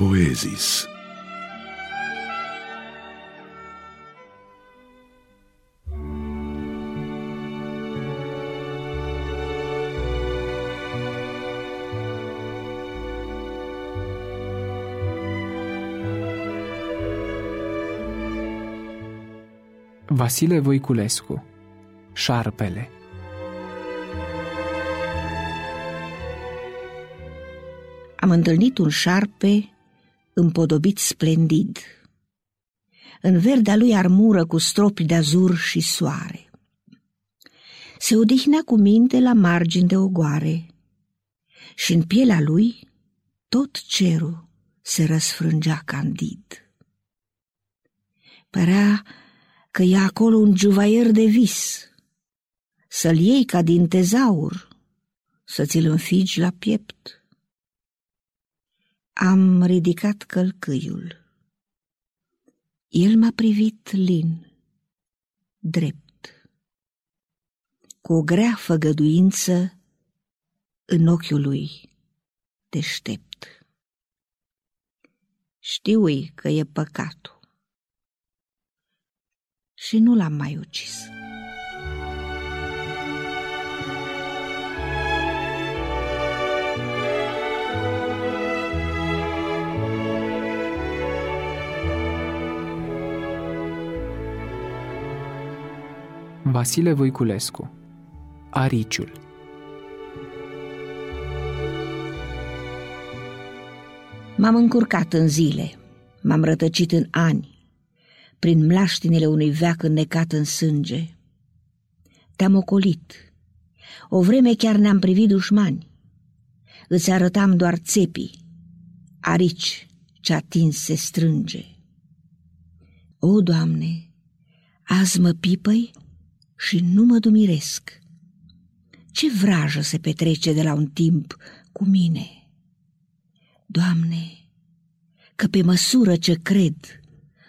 Poezis. Vasile Voiculescu Șarpele Am întâlnit un șarpe împodobit splendid. În verdea lui armură cu stropi de azur și soare. Se odihnea cu minte la margini de ogoare și în pielea lui tot cerul se răsfrângea candid. Părea că e acolo un juvaier de vis, să-l iei ca din tezaur, să ți-l înfigi la piept. Am ridicat călcâiul. El m-a privit lin, drept, cu o grea făgăduință în ochiul lui deștept. Știu-i că e păcatul și nu l-am mai ucis. Vasile Voiculescu Ariciul M-am încurcat în zile, m-am rătăcit în ani, prin mlaștinile unui veac înnecat în sânge. Te-am ocolit. O vreme chiar ne-am privit dușmani. Îți arătam doar țepii, arici ce atins se strânge. O, Doamne, azi mă pipăi și nu mă dumiresc. Ce vrajă se petrece de la un timp cu mine? Doamne, că pe măsură ce cred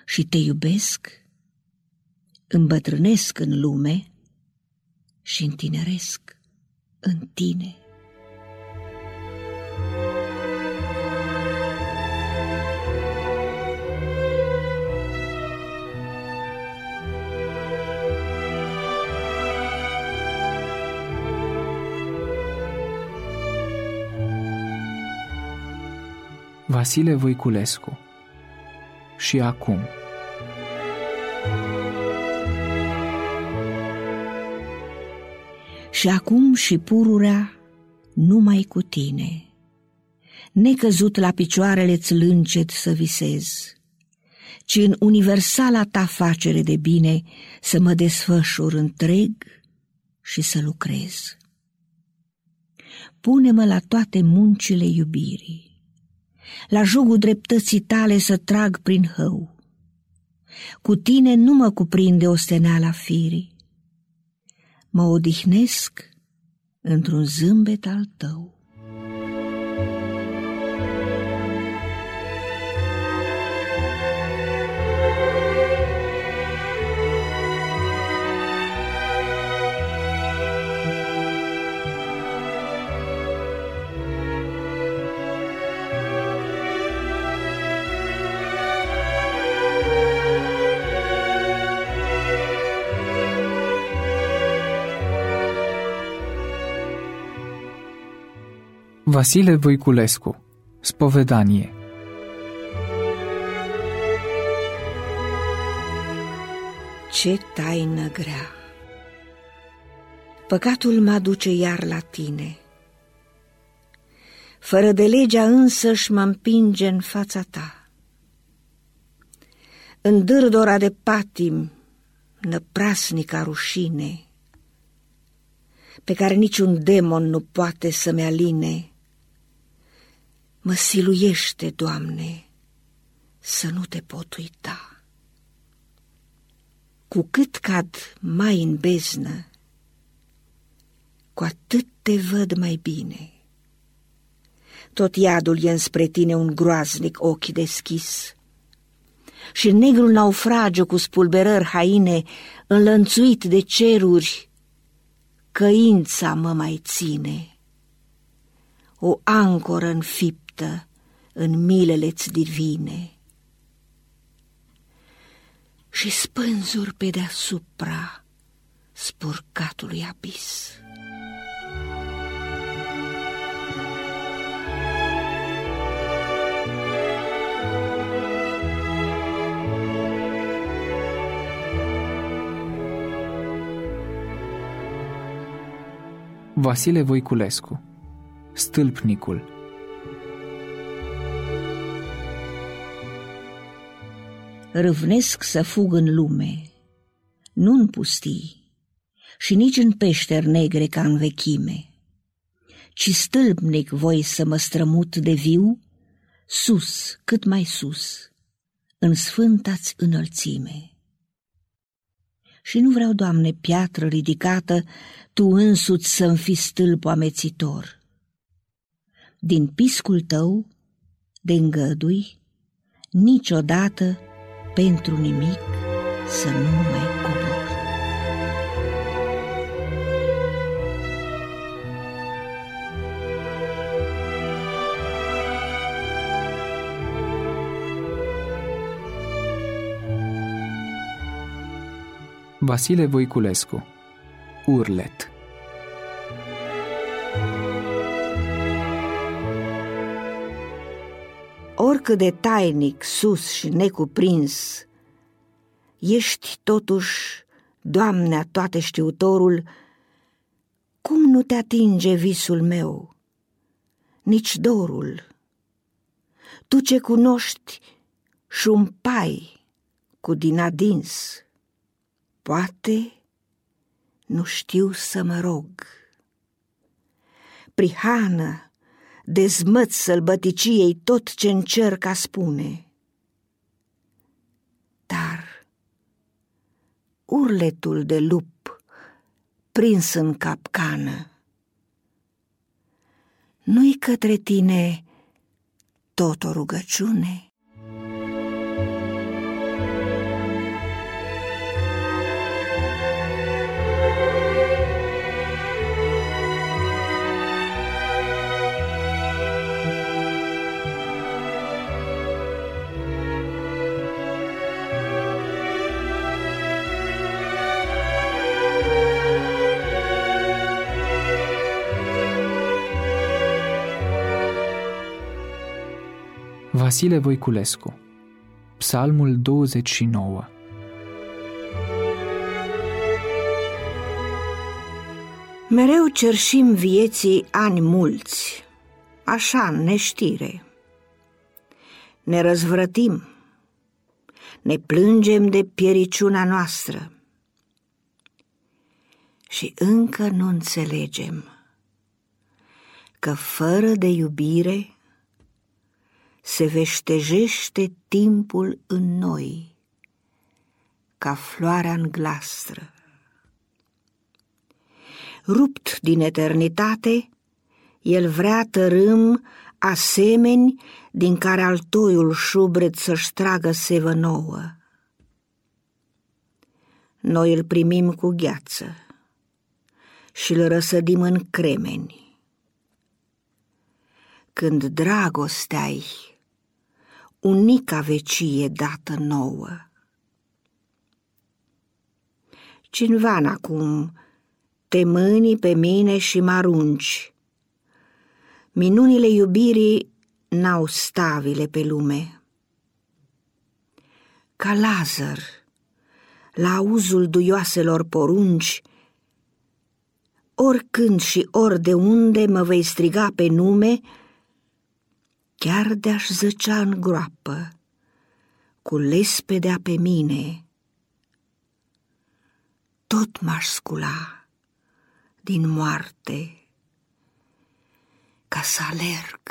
și te iubesc, îmbătrânesc în lume și întineresc în tine. Vasile Voiculescu Și acum Și acum și pururea numai cu tine. Necăzut la picioarele-ți lâncet să visez, ci în universala ta facere de bine să mă desfășur întreg și să lucrez. Pune-mă la toate muncile iubirii, la jugul dreptății tale să trag prin hău. Cu tine nu mă cuprinde osteneala firii, mă odihnesc într-un zâmbet al tău. Vasile Voiculescu Spovedanie Ce taină grea! Păcatul mă duce iar la tine. Fără de legea însăși mă împinge în fața ta. În dârdora de patim, năprasnica rușine, pe care niciun demon nu poate să-mi aline, Mă siluiește, Doamne, să nu te pot uita. Cu cât cad mai în beznă, cu atât te văd mai bine. Tot iadul e înspre tine un groaznic ochi deschis și negrul naufragiu cu spulberări haine, înlănțuit de ceruri, căința mă mai ține. O ancoră în fip dreaptă în milele-ți divine și spânzuri pe deasupra spurcatului abis. Vasile Voiculescu Stâlpnicul Râvnesc să fug în lume, nu în pustii și nici în peșteri negre ca în vechime, ci stâlpnic voi să mă strămut de viu, sus, cât mai sus, în sfântați înălțime. Și nu vreau, Doamne, piatră ridicată, Tu însuți să-mi fi stâlp amețitor. Din piscul Tău, de îngădui, niciodată, pentru nimic, să nu mai Vasile Voiculescu Urlet Oricât de tainic, sus și necuprins, ești totuși, Doamnea toate știutorul, cum nu te atinge visul meu, nici dorul? Tu ce cunoști și un pai cu din adins, Poate nu știu să mă rog. Prihană, dezmăț sălbăticiei tot ce încerc a spune. Dar urletul de lup prins în capcană, nu-i către tine tot o rugăciune? Vasile Voiculescu Psalmul 29 Mereu cerșim vieții ani mulți, așa în neștire. Ne răzvrătim, ne plângem de piericiuna noastră și încă nu înțelegem că fără de iubire se veștejește timpul în noi, ca floarea în glastră. Rupt din eternitate, el vrea tărâm asemeni din care al toiul șubret să-și tragă sevă nouă. Noi îl primim cu gheață și îl răsădim în cremeni. Când dragostea-i unica vecie dată nouă. Cineva acum te mâni pe mine și mă arunci. Minunile iubirii n-au stavile pe lume. Ca Lazar, la auzul duioaselor porunci, oricând și ori de unde mă vei striga pe nume, chiar de-aș zăcea în groapă, cu lespedea pe mine, tot m-aș scula din moarte ca să alerg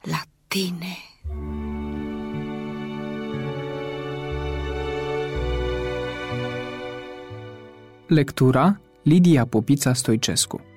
la tine. Lectura Lidia Popița Stoicescu